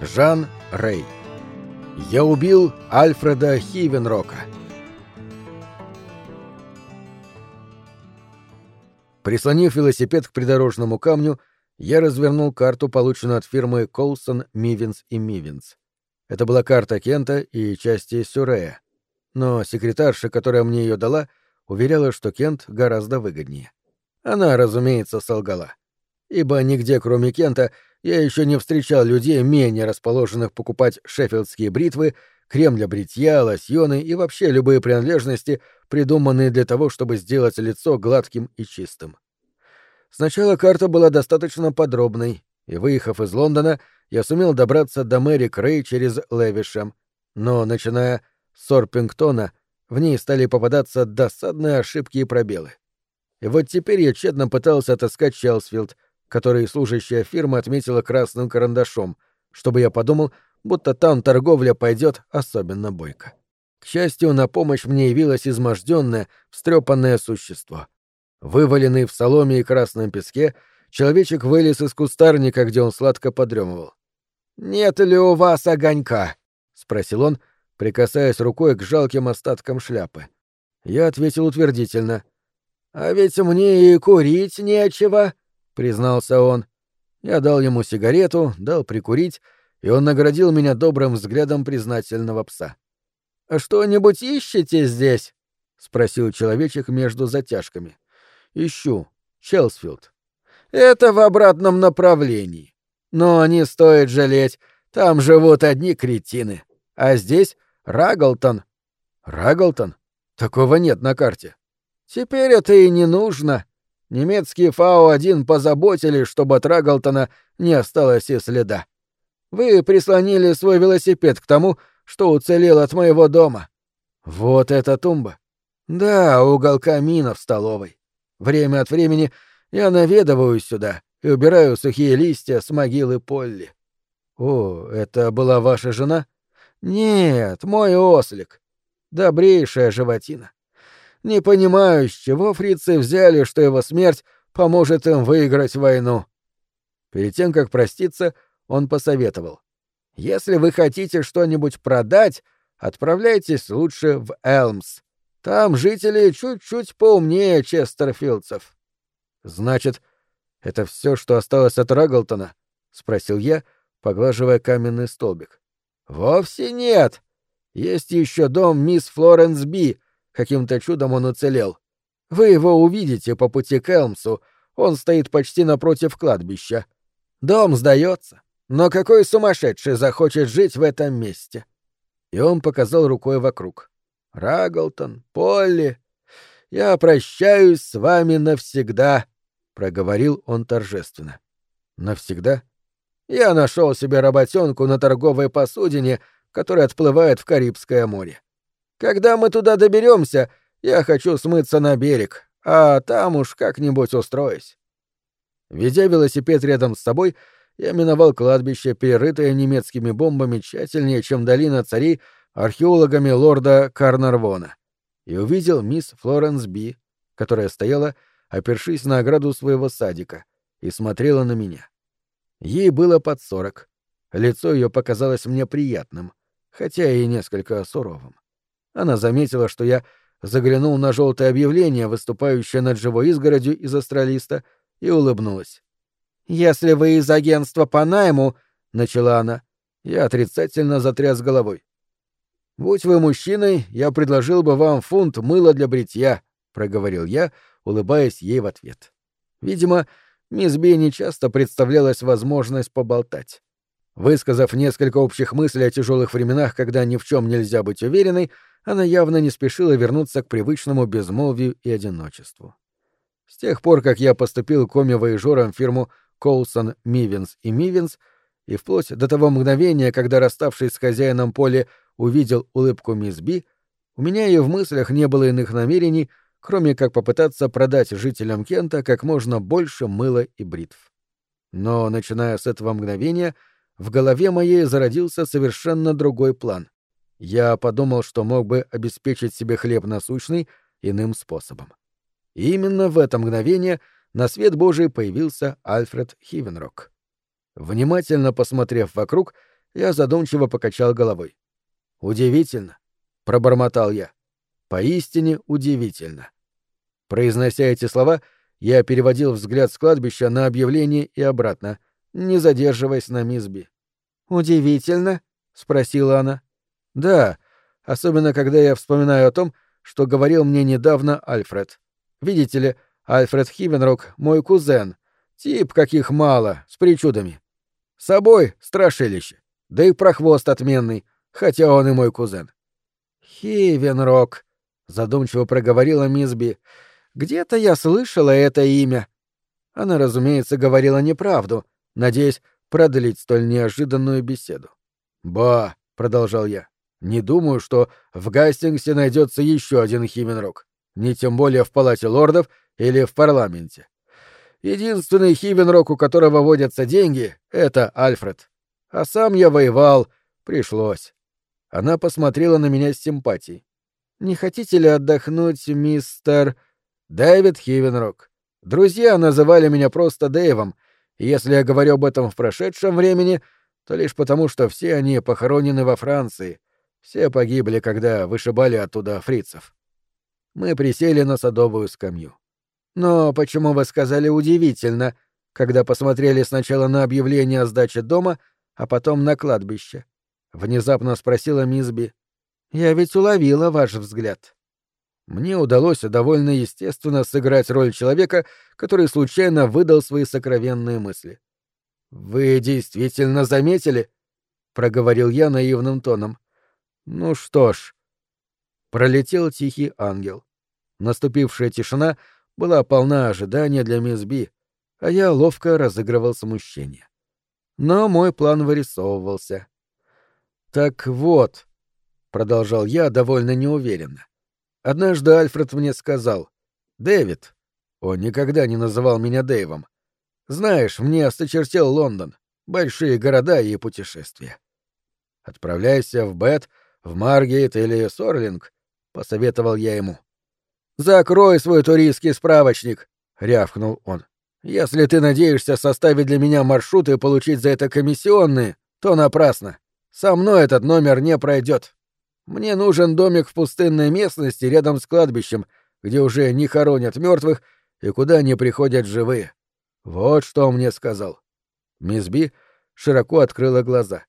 Жан Рэй. Я убил Альфреда Хивенрока. Прислонив велосипед к придорожному камню, я развернул карту, полученную от фирмы Колсон, Мивинс и Мивинс. Это была карта Кента и части Сюрея. Но секретарша, которая мне ее дала, уверяла, что Кент гораздо выгоднее. Она, разумеется, солгала. Ибо нигде, кроме Кента, я еще не встречал людей, менее расположенных покупать шеффилдские бритвы, крем для бритья, лосьоны и вообще любые принадлежности, придуманные для того, чтобы сделать лицо гладким и чистым. Сначала карта была достаточно подробной, и, выехав из Лондона, я сумел добраться до Мэри Крей через Левишем, но, начиная с Сорпингтона, в ней стали попадаться досадные ошибки и пробелы. И вот теперь я тщетно пытался отыскать Челсфилд, который служащая фирма отметила красным карандашом, чтобы я подумал, будто там торговля пойдет особенно бойко. К счастью, на помощь мне явилось изможденное, встрепанное существо. Вываленный в соломе и красном песке, человечек вылез из кустарника, где он сладко подремывал. «Нет ли у вас огонька?» — спросил он, прикасаясь рукой к жалким остаткам шляпы. Я ответил утвердительно. «А ведь мне и курить нечего», признался он. Я дал ему сигарету, дал прикурить, и он наградил меня добрым взглядом признательного пса. «А «Что-нибудь ищете здесь?» — спросил человечек между затяжками. «Ищу. Челсфилд». «Это в обратном направлении. Но не стоит жалеть, там живут одни кретины. А здесь Раглтон». «Раглтон? Такого нет на карте». «Теперь это и не нужно», Немецкие Фау-1 позаботились, чтобы от Раглтона не осталось и следа. Вы прислонили свой велосипед к тому, что уцелел от моего дома. Вот эта тумба. Да, угол камина в столовой. Время от времени я наведываюсь сюда и убираю сухие листья с могилы Полли. О, это была ваша жена? Нет, мой ослик. Добрейшая животина. Не понимаю, с чего фрицы взяли, что его смерть поможет им выиграть войну. Перед тем, как проститься, он посоветовал. Если вы хотите что-нибудь продать, отправляйтесь лучше в Элмс. Там жители чуть-чуть поумнее Честерфилдцев. Значит, это все, что осталось от Раглтона? спросил я, поглаживая каменный столбик. Вовсе нет. Есть еще дом мисс Флоренс Би, Каким-то чудом он уцелел. Вы его увидите по пути к Элмсу. Он стоит почти напротив кладбища. Дом сдается. Но какой сумасшедший захочет жить в этом месте? И он показал рукой вокруг. Раглтон, Полли, я прощаюсь с вами навсегда, проговорил он торжественно. Навсегда? Я нашел себе работенку на торговой посудине, которая отплывает в Карибское море. Когда мы туда доберемся, я хочу смыться на берег, а там уж как-нибудь устроюсь. Ведя велосипед рядом с собой, я миновал кладбище, перерытое немецкими бомбами тщательнее, чем долина царей археологами лорда Карнарвона, и увидел мисс Флоренс Би, которая стояла, опершись на ограду своего садика, и смотрела на меня. Ей было под сорок. Лицо ее показалось мне приятным, хотя и несколько суровым. Она заметила, что я заглянул на желтое объявление, выступающее над живой изгородью из астралиста, и улыбнулась. «Если вы из агентства по найму...» — начала она. Я отрицательно затряс головой. «Будь вы мужчиной, я предложил бы вам фунт мыла для бритья», — проговорил я, улыбаясь ей в ответ. Видимо, мисс не часто представлялась возможность поболтать. Высказав несколько общих мыслей о тяжелых временах, когда ни в чем нельзя быть уверенной, она явно не спешила вернуться к привычному безмолвию и одиночеству. С тех пор, как я поступил коми-воежором в фирму Колсон, Мивинс и Мивинс, и вплоть до того мгновения, когда, расставшись с хозяином поля, увидел улыбку мисс Би, у меня и в мыслях не было иных намерений, кроме как попытаться продать жителям Кента как можно больше мыла и бритв. Но, начиная с этого мгновения, в голове моей зародился совершенно другой план. Я подумал, что мог бы обеспечить себе хлеб насущный иным способом. И именно в это мгновение на свет Божий появился Альфред Хивенрок. Внимательно посмотрев вокруг, Я задумчиво покачал головой. «Удивительно», — пробормотал я. «Поистине удивительно». Произнося эти слова, я переводил взгляд с кладбища на объявление и обратно, не задерживаясь на мисс Би. «Удивительно?» — спросила она. «Да, особенно когда я вспоминаю о том, что говорил мне недавно Альфред. Видите ли, Альфред Хивенрок — мой кузен. Тип каких мало, с причудами. С собой страшилище. Да и прохвост отменный, хотя он и мой кузен. «Хивенрок», — задумчиво проговорила мисс Би. «Где-то я слышала это имя». Она, разумеется, говорила неправду, надеясь продлить столь неожиданную беседу. «Ба», — продолжал я, — «не думаю, что в Гастингсе найдется еще один Хивенрок, не тем более в Палате лордов или в парламенте. Единственный Хивенрок, у которого водятся деньги, — это Альфред. А сам я воевал, пришлось. Она посмотрела на меня с симпатией. «Не хотите ли отдохнуть, мистер...» «Дэвид Хивенрок. Друзья называли меня просто Дэйвом, если я говорю об этом в прошедшем времени, то лишь потому, что все они похоронены во Франции. Все погибли, когда вышибали оттуда фрицев». Мы присели на садовую скамью. «Но почему вы сказали удивительно, когда посмотрели сначала на объявление о сдаче дома, а потом на кладбище?» — внезапно спросила мисс. «Я ведь уловила ваш взгляд». Мне удалось довольно естественно сыграть роль человека, который случайно выдал свои сокровенные мысли. «Вы действительно заметили?» — проговорил я наивным тоном. «Ну что ж». Пролетел тихий ангел. Наступившая тишина была полна ожидания для мисс Би, а я ловко разыгрывал смущение. Но мой план вырисовывался. «Так вот», — продолжал я довольно неуверенно. «Однажды Альфред мне сказал, «Дэвид», он никогда не называл меня Дэйвом, «знаешь, мне осточертел Лондон, большие города и путешествия. Отправляйся в Бет, в Маргейт или Сорлинг», — посоветовал я ему. «Закрой свой туристский справочник», — рявкнул он. Если ты надеешься составить для меня маршрут и получить за это комиссионные, то напрасно. Со мной этот номер не пройдет. Мне нужен домик в пустынной местности рядом с кладбищем, где уже не хоронят мертвых и куда не приходят живые. Вот что он мне сказал. Мисс Би широко открыла глаза.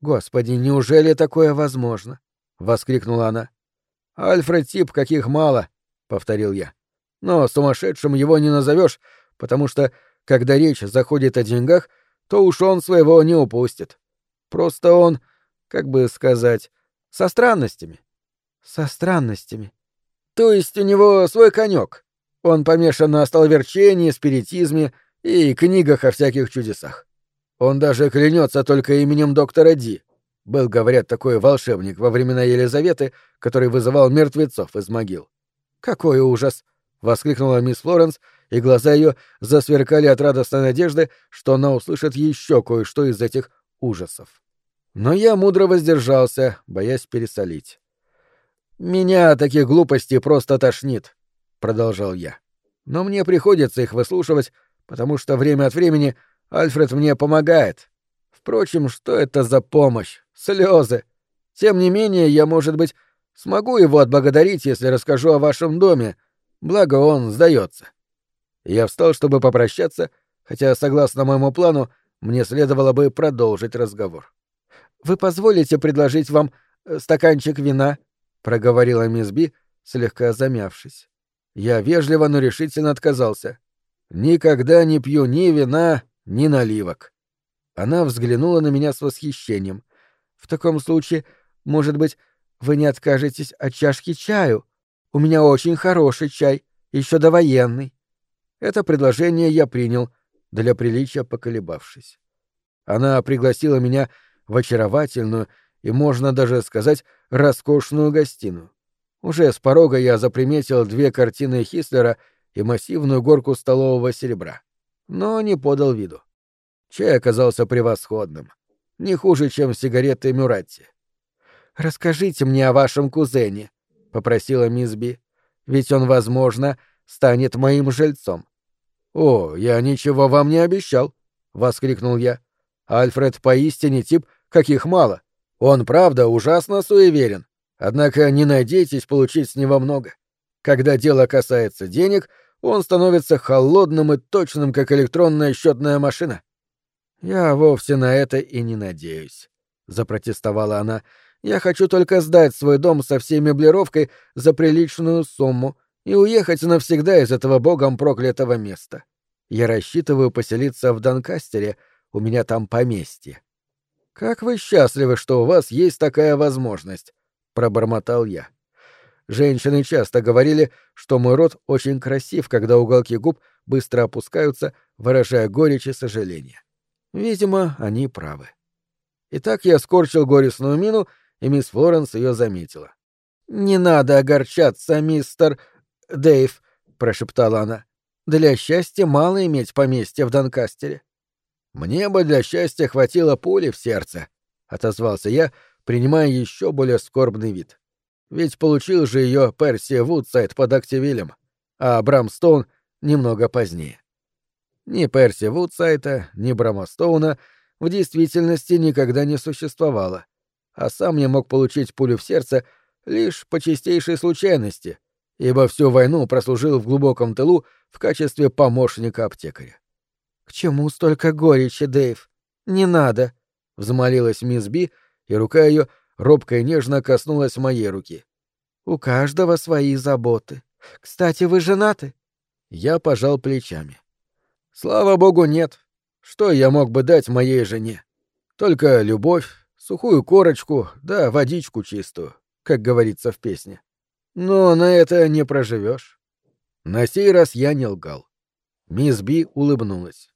«Господи, неужели такое возможно?» — воскликнула она. «Альфред тип каких мало», — повторил я. «Но сумасшедшим его не назовешь, потому что, когда речь заходит о деньгах, то уж он своего не упустит. Просто он, как бы сказать, со странностями. Со странностями. То есть у него свой конек. Он помешан на столверчении, спиритизме и книгах о всяких чудесах. Он даже клянется только именем доктора Ди. Был, говорят, такой волшебник во времена Елизаветы, который вызывал мертвецов из могил. Какой ужас! — воскликнула мисс Флоренс, и глаза ее засверкали от радостной надежды, что она услышит еще кое-что из этих ужасов. Но я мудро воздержался, боясь пересолить. «Меня таких глупостей просто тошнит», — продолжал я. «Но мне приходится их выслушивать, потому что время от времени Альфред мне помогает. Впрочем, что это за помощь? Слезы. Тем не менее, я, может быть, смогу его отблагодарить, если расскажу о вашем доме, — Благо он сдается. Я встал, чтобы попрощаться, хотя, согласно моему плану, мне следовало бы продолжить разговор. «Вы позволите предложить вам э, стаканчик вина?» — проговорила мисс Би, слегка замявшись. Я вежливо, но решительно отказался. «Никогда не пью ни вина, ни наливок». Она взглянула на меня с восхищением. «В таком случае, может быть, вы не откажетесь от чашки чаю?» У меня очень хороший чай, еще довоенный. Это предложение я принял, для приличия поколебавшись. Она пригласила меня в очаровательную и, можно даже сказать, роскошную гостиную. Уже с порога я заприметил две картины Хислера и массивную горку столового серебра, но не подал виду. Чай оказался превосходным, не хуже, чем сигареты Мюратти. «Расскажите мне о вашем кузене», — попросила мисс Би. «Ведь он, возможно, станет моим жильцом». «О, я ничего вам не обещал», — воскликнул я. «Альфред поистине тип, каких мало. Он, правда, ужасно суеверен. Однако не надейтесь получить с него много. Когда дело касается денег, он становится холодным и точным, как электронная счетная машина. Я вовсе на это и не надеюсь, запротестовала она. Я хочу только сдать свой дом со всей меблировкой за приличную сумму и уехать навсегда из этого богом проклятого места. Я рассчитываю поселиться в Донкастере, у меня там поместье. Как вы счастливы, что у вас есть такая возможность, пробормотал я. Женщины часто говорили, что мой рот очень красив, когда уголки губ быстро опускаются, выражая горечь и сожаление. Видимо, они правы. Итак, я скорчил горестную мину, и мисс Флоренс ее заметила. «Не надо огорчаться, мистер Дэйв», — прошептала она. «Для счастья мало иметь поместье в Донкастере». «Мне бы для счастья хватило пули в сердце», — отозвался я, принимая еще более скорбный вид. Ведь получил же ее Перси Вудсайд под Активилем, а Брамстоун немного позднее. Ни Перси Вудсайта, ни Брамстоуна в действительности никогда не существовало, а сам я мог получить пулю в сердце лишь по чистейшей случайности, ибо всю войну прослужил в глубоком тылу в качестве помощника аптекаря. «К чему столько горечи, Дэйв? Не надо!» — взмолилась мисс Би, и рука ее робко и нежно коснулась моей руки. «У каждого свои заботы. Кстати, вы женаты?» Я пожал плечами. «Слава богу, нет. Что я мог бы дать моей жене? Только любовь, сухую корочку, да водичку чистую, как говорится в песне. Но на это не проживешь. На сей раз я не лгал. Мисс Би улыбнулась.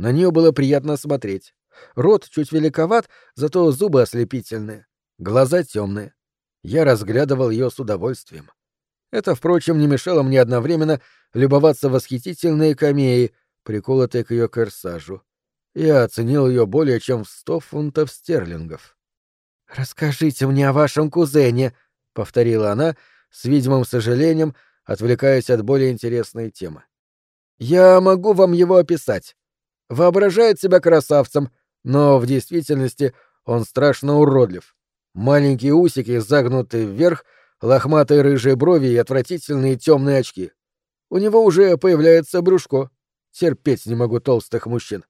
На нее было приятно смотреть. Рот чуть великоват, зато зубы ослепительные. Глаза темные. Я разглядывал ее с удовольствием. Это, впрочем, не мешало мне одновременно любоваться восхитительной камеей, приколотой к ее корсажу. Я оценил ее более чем в сто фунтов стерлингов. «Расскажите мне о вашем кузене», — повторила она, с видимым сожалением, отвлекаясь от более интересной темы. «Я могу вам его описать. Воображает себя красавцем, но в действительности он страшно уродлив. Маленькие усики загнуты вверх, лохматые рыжие брови и отвратительные темные очки. У него уже появляется брюшко. Терпеть не могу толстых мужчин.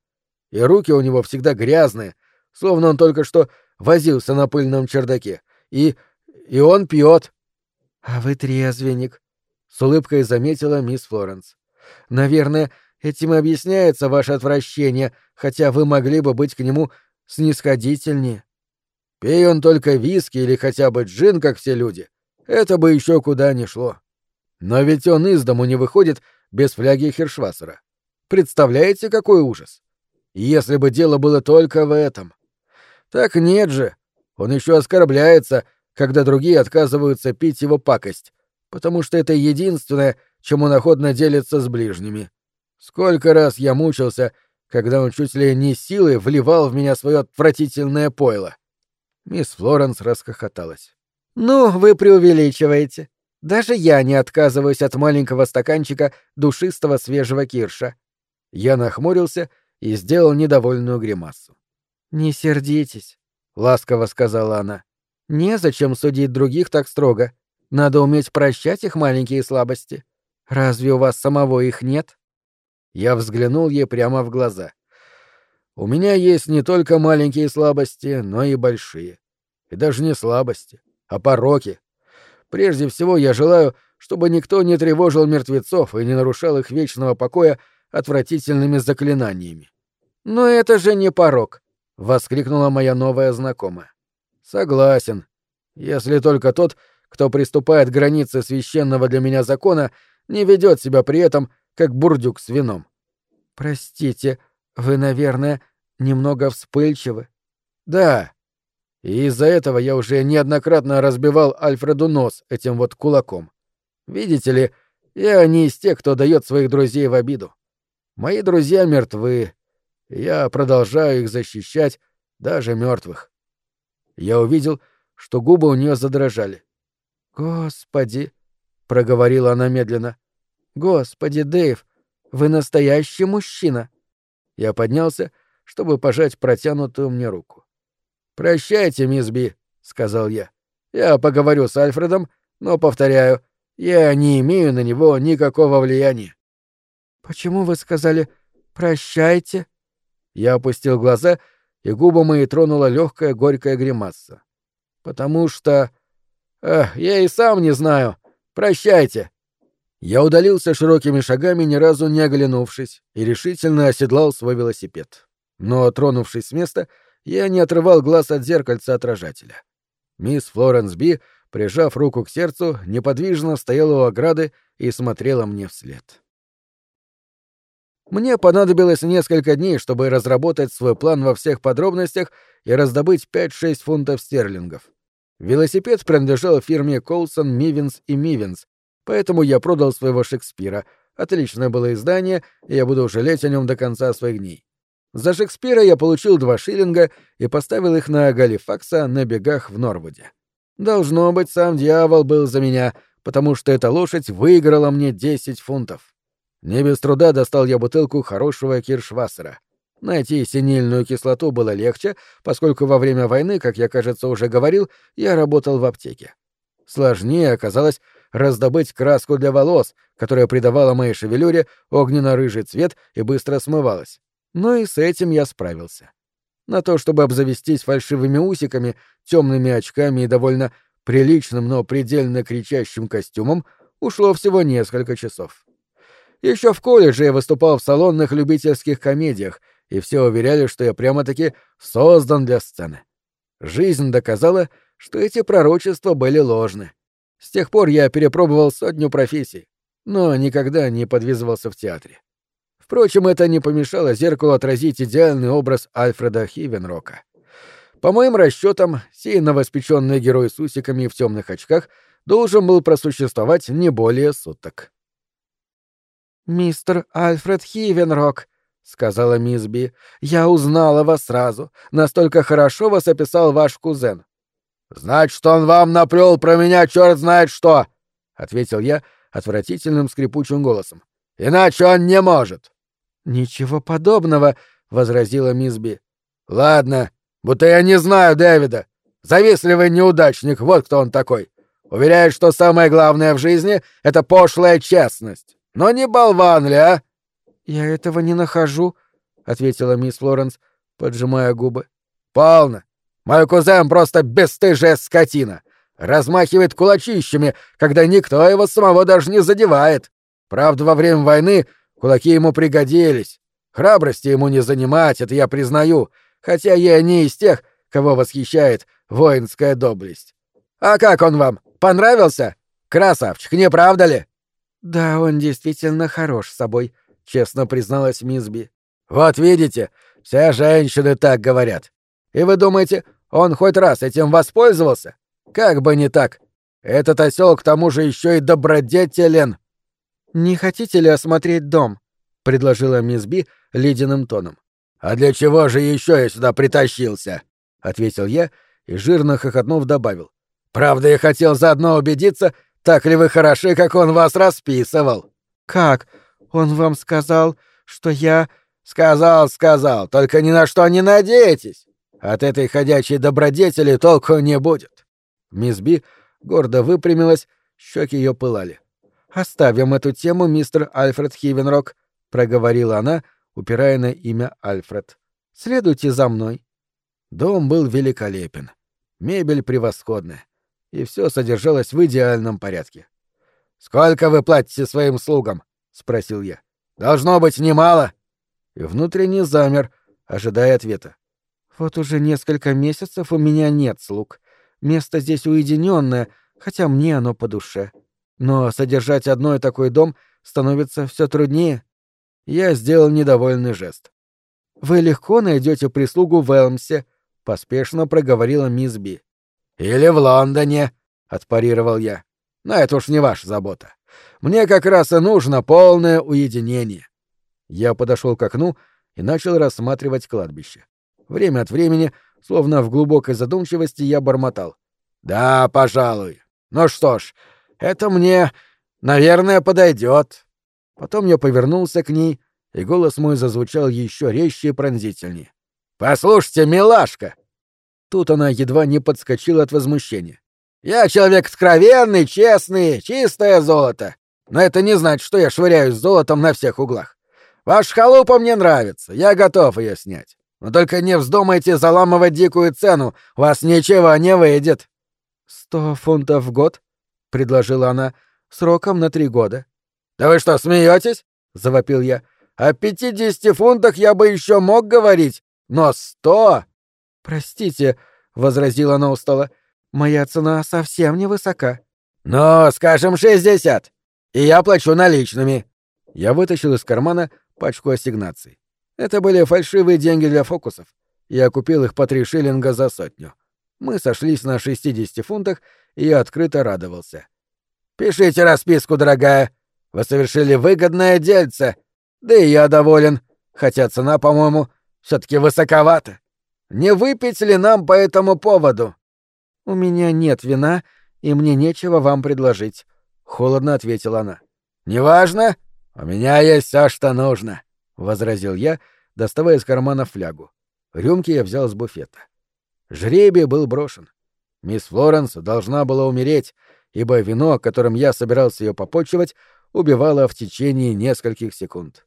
И руки у него всегда грязные, словно он только что возился на пыльном чердаке. И... и он пьет. — А вы трезвенник, — с улыбкой заметила мисс Флоренс. — Наверное, этим объясняется ваше отвращение, хотя вы могли бы быть к нему снисходительнее. Пей он только виски или хотя бы джин, как все люди, это бы еще куда ни шло. Но ведь он из дому не выходит без фляги Хершвассера. Представляете, какой ужас? Если бы дело было только в этом. Так нет же. Он еще оскорбляется, когда другие отказываются пить его пакость, потому что это единственное, чем он охотно делится с ближними. Сколько раз я мучился, когда он чуть ли не силой вливал в меня свое отвратительное пойло. Мисс Флоренс расхохоталась. «Ну, вы преувеличиваете. Даже я не отказываюсь от маленького стаканчика душистого свежего кирша». Я нахмурился и сделал недовольную гримасу. «Не сердитесь», — ласково сказала она. «Незачем судить других так строго. Надо уметь прощать их маленькие слабости. Разве у вас самого их нет?» Я взглянул ей прямо в глаза. У меня есть не только маленькие слабости, но и большие. И даже не слабости, а пороки. Прежде всего я желаю, чтобы никто не тревожил мертвецов и не нарушал их вечного покоя отвратительными заклинаниями. «Но это же не порок!» — воскликнула моя новая знакомая. «Согласен. Если только тот, кто приступает к границе священного для меня закона, не ведет себя при этом, как бурдюк с вином». «Простите, вы, наверное, немного вспыльчивы. Да. И из-за этого я уже неоднократно разбивал Альфреду нос этим вот кулаком. Видите ли, я не из тех, кто дает своих друзей в обиду. Мои друзья мертвы. Я продолжаю их защищать, даже мертвых. Я увидел, что губы у нее задрожали. Господи, проговорила она медленно. Господи, Дэйв, вы настоящий мужчина. Я поднялся чтобы пожать протянутую мне руку. «Прощайте, мисс Би», — сказал я. «Я поговорю с Альфредом, но, повторяю, я не имею на него никакого влияния». «Почему вы сказали «прощайте»?» Я опустил глаза, и губы мои тронула легкая горькая гримаса. «Потому что... Эх, я и сам не знаю. Прощайте». Я удалился широкими шагами, ни разу не оглянувшись, и решительно оседлал свой велосипед. Но, тронувшись с места, я не отрывал глаз от зеркальца отражателя. Мисс Флоренс Би, прижав руку к сердцу, неподвижно стояла у ограды и смотрела мне вслед. Мне понадобилось несколько дней, чтобы разработать свой план во всех подробностях и раздобыть 5-6 фунтов стерлингов. Велосипед принадлежал фирме Колсон, Мивинс и Мивинс, поэтому я продал своего Шекспира. Отличное было издание, и я буду жалеть о нем до конца своих дней. За Шекспира я получил два шиллинга и поставил их на Галифакса на бегах в Норвуде. Должно быть, сам дьявол был за меня, потому что эта лошадь выиграла мне 10 фунтов. Не без труда достал я бутылку хорошего киршвассера. Найти синильную кислоту было легче, поскольку во время войны, как я, кажется, уже говорил, я работал в аптеке. Сложнее оказалось раздобыть краску для волос, которая придавала моей шевелюре огненно-рыжий цвет и быстро смывалась. Но и с этим я справился. На то, чтобы обзавестись фальшивыми усиками, темными очками и довольно приличным, но предельно кричащим костюмом, ушло всего несколько часов. Еще в колледже я выступал в салонных любительских комедиях, и все уверяли, что я прямо-таки создан для сцены. Жизнь доказала, что эти пророчества были ложны. С тех пор я перепробовал сотню профессий, но никогда не подвизывался в театре. Впрочем, это не помешало зеркалу отразить идеальный образ Альфреда Хивенрока. По моим расчетам, сей новоспеченный герой с усиками в темных очках должен был просуществовать не более суток. «Мистер Альфред Хивенрок», — сказала мисс Би, — «я узнала вас сразу. Настолько хорошо вас описал ваш кузен». «Значит, он вам наплел про меня черт знает что!» — ответил я отвратительным скрипучим голосом. «Иначе он не может!» «Ничего подобного!» — возразила мисс Би. «Ладно, будто я не знаю Дэвида. Завистливый неудачник, вот кто он такой. Уверяет, что самое главное в жизни — это пошлая честность. Но не болван ли, а? Я этого не нахожу, ответила мисс Флоренс, поджимая губы. Полно. Мой кузен просто бесстыжая скотина. Размахивает кулачищами, когда никто его самого даже не задевает. Правда, во время войны кулаки ему пригодились. Храбрости ему не занимать, это я признаю, хотя я не из тех, кого восхищает воинская доблесть. А как он вам? Понравился? Красавчик, не правда ли? «Да, он действительно хорош с собой», — честно призналась Мисби. «Вот видите, все женщины так говорят. И вы думаете, он хоть раз этим воспользовался? Как бы не так. Этот осел к тому же еще и добродетелен». «Не хотите ли осмотреть дом?» — предложила мисс Би ледяным тоном. «А для чего же еще я сюда притащился?» — ответил я и, жирно хохотнув, добавил. «Правда, я хотел заодно убедиться, так ли вы хороши, как он вас расписывал? Как? Он вам сказал, что я... Сказал, сказал, только ни на что не надейтесь. От этой ходячей добродетели толку не будет. Мисс Би гордо выпрямилась, щеки ее пылали. «Оставим эту тему, мистер Альфред Хивенрок», — проговорила она, упирая на имя Альфред. «Следуйте за мной». Дом был великолепен. Мебель превосходная и все содержалось в идеальном порядке. «Сколько вы платите своим слугам?» — спросил я. «Должно быть немало». И внутренне замер, ожидая ответа. «Вот уже несколько месяцев у меня нет слуг. Место здесь уединенное, хотя мне оно по душе. Но содержать одной такой дом становится все труднее». Я сделал недовольный жест. «Вы легко найдете прислугу в Элмсе», — поспешно проговорила мисс Би. «Или в Лондоне», — отпарировал я. «Но это уж не ваша забота. Мне как раз и нужно полное уединение». Я подошел к окну и начал рассматривать кладбище. Время от времени, словно в глубокой задумчивости, я бормотал. «Да, пожалуй. Ну что ж, это мне, наверное, подойдет». Потом я повернулся к ней, и голос мой зазвучал еще резче и пронзительнее. «Послушайте, милашка, Тут она едва не подскочила от возмущения. «Я человек откровенный, честный, чистое золото. Но это не значит, что я швыряюсь золотом на всех углах. Ваш халупа мне нравится, я готов ее снять. Но только не вздумайте заламывать дикую цену, у вас ничего не выйдет». «Сто фунтов в год?» — предложила она, — «сроком на три года». «Да вы что, смеетесь?» — завопил я. «О пятидесяти фунтах я бы еще мог говорить, но сто...» «Простите», — возразила она устало, — «моя цена совсем невысока». «Ну, скажем, шестьдесят, и я плачу наличными». Я вытащил из кармана пачку ассигнаций. Это были фальшивые деньги для фокусов. Я купил их по три шиллинга за сотню. Мы сошлись на 60 фунтах, и я открыто радовался. «Пишите расписку, дорогая. Вы совершили выгодное дельце. Да и я доволен, хотя цена, по-моему, все таки высоковата. Не выпить ли нам по этому поводу?» «У меня нет вина, и мне нечего вам предложить», — холодно ответила она. «Неважно. У меня есть все, что нужно», — возразил я, доставая из кармана флягу. Рюмки я взял с буфета. Жребий был брошен. Мисс Флоренс должна была умереть, ибо вино, которым я собирался ее попочивать, убивало в течение нескольких секунд.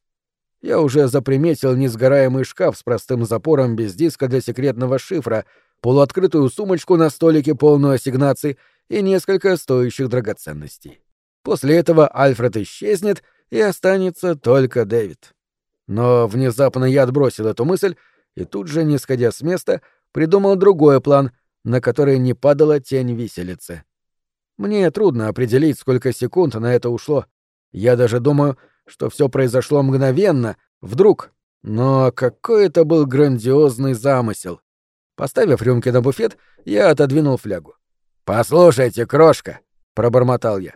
Я уже заприметил несгораемый шкаф с простым запором без диска для секретного шифра, полуоткрытую сумочку на столике, полную ассигнаций и несколько стоящих драгоценностей. После этого Альфред исчезнет, и останется только Дэвид. Но внезапно я отбросил эту мысль и тут же, не сходя с места, придумал другой план, на который не падала тень виселицы. Мне трудно определить, сколько секунд на это ушло. Я даже думаю, что все произошло мгновенно, вдруг. Но какой это был грандиозный замысел. Поставив рюмки на буфет, я отодвинул флягу. «Послушайте, крошка», — пробормотал я.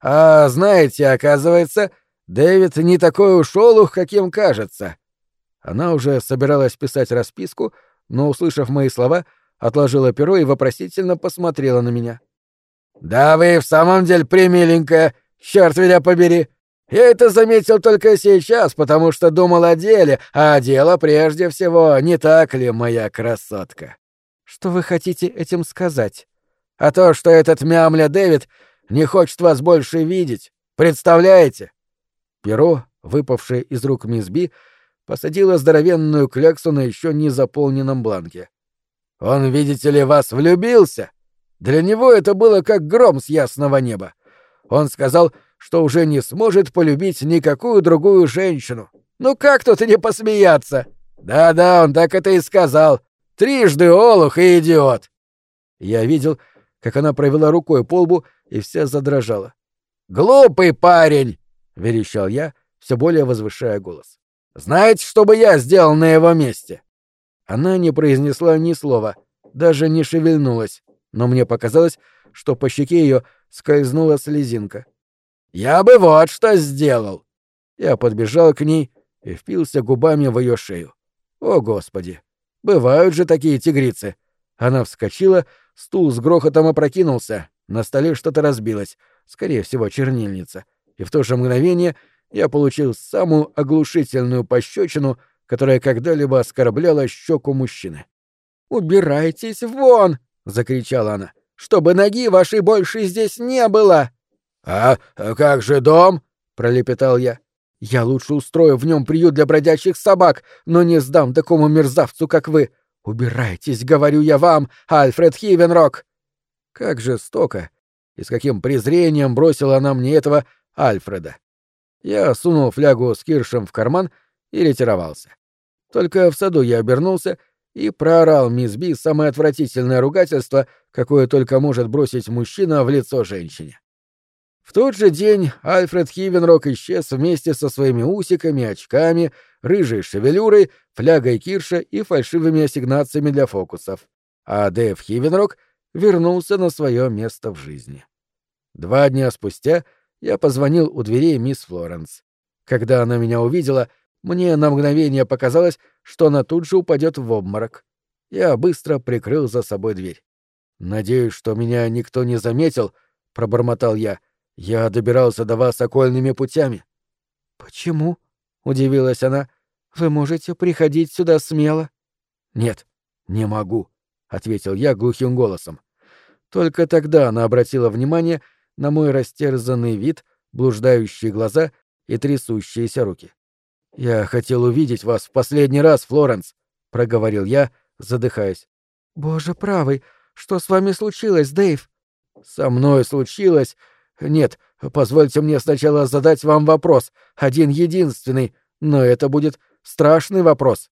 «А знаете, оказывается, Дэвид не такой уж олух, каким кажется». Она уже собиралась писать расписку, но, услышав мои слова, отложила перо и вопросительно посмотрела на меня. «Да вы в самом деле примиленькая, черт меня побери! Я это заметил только сейчас, потому что думал о деле, а дело прежде всего, не так ли, моя красотка?» «Что вы хотите этим сказать?» «А то, что этот мямля Дэвид не хочет вас больше видеть. Представляете?» Перо, выпавшее из рук мисс Би, посадила здоровенную кляксу на еще не заполненном бланке. «Он, видите ли, вас влюбился? Для него это было как гром с ясного неба. Он сказал, что уже не сможет полюбить никакую другую женщину. Ну как тут не посмеяться? Да-да, он так это и сказал. Трижды олух и идиот!» Я видел, как она провела рукой по лбу и вся задрожала. «Глупый парень!» — верещал я, все более возвышая голос. Знаете, что бы я сделал на его месте?» Она не произнесла ни слова, даже не шевельнулась, но мне показалось, что по щеке ее скользнула слезинка. «Я бы вот что сделал!» Я подбежал к ней и впился губами в ее шею. «О, Господи! Бывают же такие тигрицы!» Она вскочила, стул с грохотом опрокинулся, на столе что-то разбилось, скорее всего, чернильница, и в то же мгновение я получил самую оглушительную пощечину, которая когда-либо оскорбляла щеку мужчины. «Убирайтесь вон!» — закричала она. «Чтобы ноги вашей больше здесь не было!» «А как же дом?» — пролепетал я. «Я лучше устрою в нем приют для бродячих собак, но не сдам такому мерзавцу, как вы. Убирайтесь, говорю я вам, Альфред Хивенрок!» Как жестоко и с каким презрением бросила она мне этого Альфреда. Я сунул флягу с киршем в карман и ретировался. Только в саду я обернулся и проорал мисс Би самое отвратительное ругательство, какое только может бросить мужчина в лицо женщине. В тот же день Альфред Хивенрок исчез вместе со своими усиками, очками, рыжей шевелюрой, флягой кирша и фальшивыми ассигнациями для фокусов. А Дэв Хивенрок вернулся на свое место в жизни. Два дня спустя я позвонил у дверей мисс Флоренс. Когда она меня увидела, мне на мгновение показалось, что она тут же упадет в обморок. Я быстро прикрыл за собой дверь. «Надеюсь, что меня никто не заметил», — пробормотал я. «Я добирался до вас окольными путями». «Почему?» — удивилась она. «Вы можете приходить сюда смело». «Нет, не могу», — ответил я глухим голосом. Только тогда она обратила внимание на мой растерзанный вид, блуждающие глаза и трясущиеся руки. «Я хотел увидеть вас в последний раз, Флоренс», — проговорил я, задыхаясь. «Боже правый, что с вами случилось, Дэйв?» «Со мной случилось...» «Нет, позвольте мне сначала задать вам вопрос, один единственный, но это будет страшный вопрос».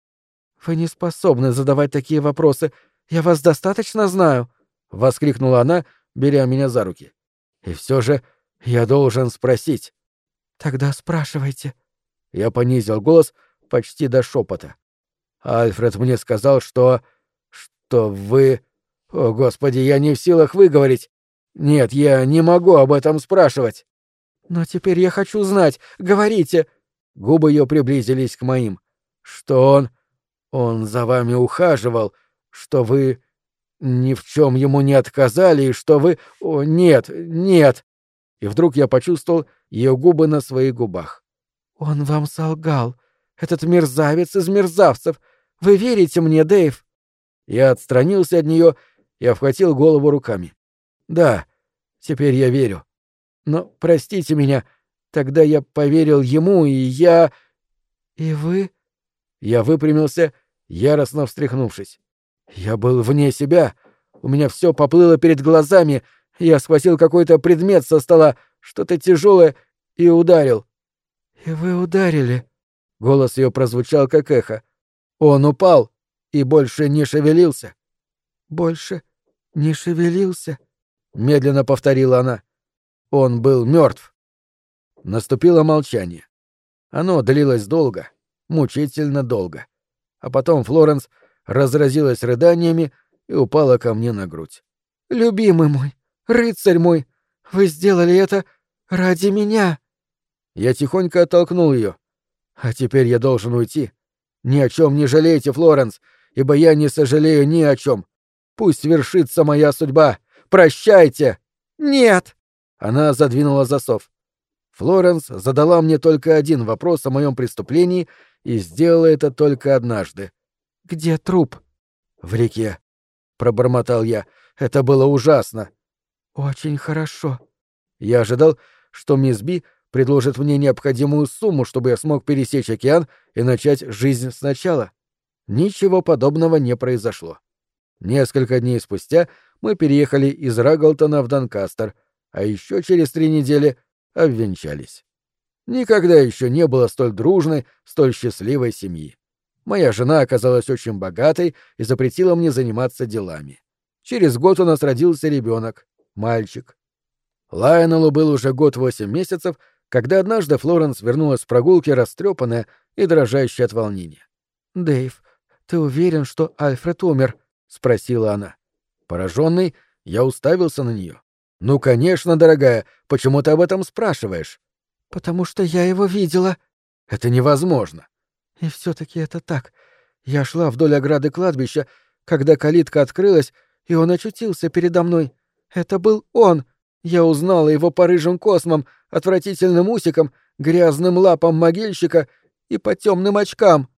«Вы не способны задавать такие вопросы. Я вас достаточно знаю», — воскликнула она, беря меня за руки. «И все же я должен спросить». «Тогда спрашивайте». Я понизил голос почти до шепота. «Альфред мне сказал, что... что вы... О, Господи, я не в силах выговорить. Нет, я не могу об этом спрашивать». «Но теперь я хочу знать. Говорите». Губы ее приблизились к моим. «Что он... он за вами ухаживал, что вы ни в чем ему не отказали, и что вы... О, нет, нет!» И вдруг я почувствовал ее губы на своих губах. «Он вам солгал. Этот мерзавец из мерзавцев. Вы верите мне, Дэйв?» Я отстранился от нее и обхватил голову руками. «Да, теперь я верю. Но простите меня, тогда я поверил ему, и я...» «И вы?» Я выпрямился, яростно встряхнувшись. Я был вне себя. У меня все поплыло перед глазами. Я схватил какой-то предмет со стола, что-то тяжелое, и ударил. «И вы ударили?» Голос ее прозвучал как эхо. Он упал и больше не шевелился. «Больше не шевелился?» — медленно повторила она. Он был мертв. Наступило молчание. Оно длилось долго, мучительно долго. А потом Флоренс разразилась рыданиями и упала ко мне на грудь. «Любимый мой, рыцарь мой, вы сделали это ради меня!» Я тихонько оттолкнул ее. «А теперь я должен уйти. Ни о чем не жалейте, Флоренс, ибо я не сожалею ни о чем. Пусть вершится моя судьба. Прощайте!» «Нет!» Она задвинула засов. Флоренс задала мне только один вопрос о моем преступлении и сделала это только однажды. «Где труп?» «В реке», — пробормотал я. «Это было ужасно». «Очень хорошо». Я ожидал, что мисс Би предложит мне необходимую сумму, чтобы я смог пересечь океан и начать жизнь сначала. Ничего подобного не произошло. Несколько дней спустя мы переехали из Раглтона в Донкастер, а еще через три недели обвенчались. Никогда еще не было столь дружной, столь счастливой семьи. Моя жена оказалась очень богатой и запретила мне заниматься делами. Через год у нас родился ребенок, мальчик. Лайонеллу был уже год восемь месяцев, когда однажды Флоренс вернулась с прогулки растрепанная и дрожащая от волнения. «Дэйв, ты уверен, что Альфред умер?» — спросила она. Пораженный, я уставился на нее. «Ну, конечно, дорогая, почему ты об этом спрашиваешь?» «Потому что я его видела». «Это невозможно». И все-таки это так. Я шла вдоль ограды кладбища, когда калитка открылась, и он очутился передо мной. Это был он. Я узнала его по рыжим космам, отвратительным усикам, грязным лапам могильщика и по темным очкам.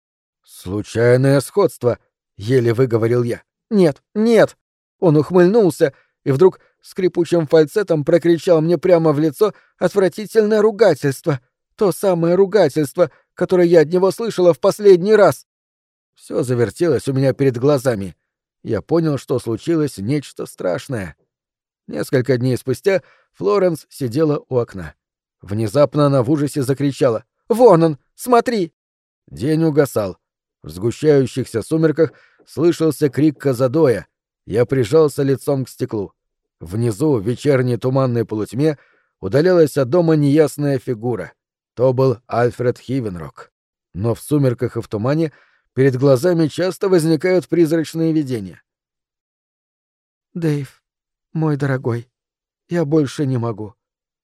Случайное сходство, еле выговорил я. Нет, нет. Он ухмыльнулся и вдруг скрипучим фальцетом прокричал мне прямо в лицо отвратительное ругательство. То самое ругательство, которое я от него слышала в последний раз. Все завертелось у меня перед глазами. Я понял, что случилось нечто страшное. Несколько дней спустя Флоренс сидела у окна. Внезапно она в ужасе закричала. «Вон он! Смотри!» День угасал. В сгущающихся сумерках слышался крик Казадоя. Я прижался лицом к стеклу. Внизу, в вечерней туманной полутьме, удалялась от дома неясная фигура. То был Альфред Хивенрок. Но в сумерках и в тумане перед глазами часто возникают призрачные видения. «Дэйв, мой дорогой, я больше не могу.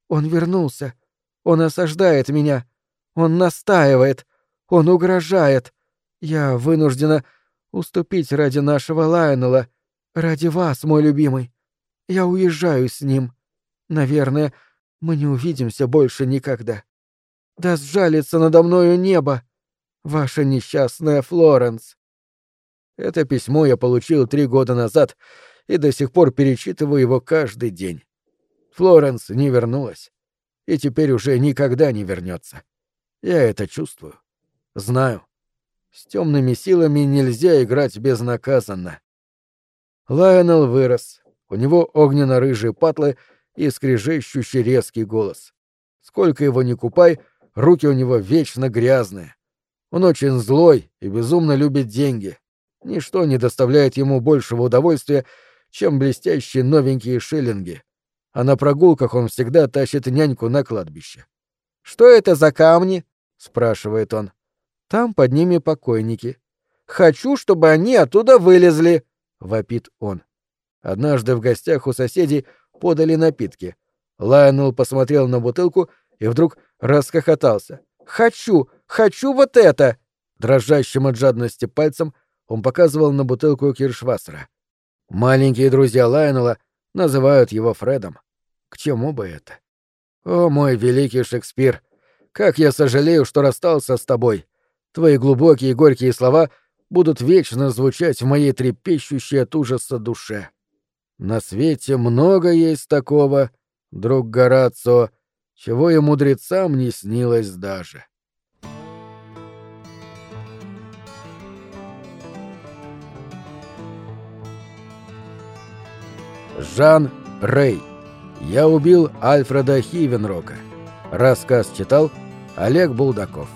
Он вернулся. Он осаждает меня. Он настаивает. Он угрожает. Я вынуждена уступить ради нашего Лайонела, ради вас, мой любимый. Я уезжаю с ним. Наверное, мы не увидимся больше никогда. Да сжалится надо мною небо. Ваша несчастная Флоренс. Это письмо я получил три года назад и до сих пор перечитываю его каждый день. Флоренс не вернулась и теперь уже никогда не вернется. Я это чувствую. Знаю. С темными силами нельзя играть безнаказанно. Лайонел вырос. У него огненно-рыжие патлы и скрежещущий резкий голос. Сколько его ни купай, руки у него вечно грязные. Он очень злой и безумно любит деньги. Ничто не доставляет ему большего удовольствия, чем блестящие новенькие шиллинги. А на прогулках он всегда тащит няньку на кладбище. «Что это за камни?» — спрашивает он. «Там под ними покойники. Хочу, чтобы они оттуда вылезли!» — вопит он. Однажды в гостях у соседей подали напитки. Лайонел посмотрел на бутылку и вдруг расхохотался. «Хочу! Хочу вот это!» Дрожащим от жадности пальцем он показывал на бутылку Киршвассера. Маленькие друзья Лайонела называют его Фредом. К чему бы это? О, мой великий Шекспир! Как я сожалею, что расстался с тобой! Твои глубокие и горькие слова будут вечно звучать в моей трепещущей от ужаса душе. На свете много есть такого, друг Горацио, чего и мудрецам не снилось даже. Жан Рей. Я убил Альфреда Хивенрока. Рассказ читал Олег Булдаков.